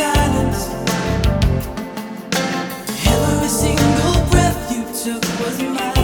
Every single breath you took was mine.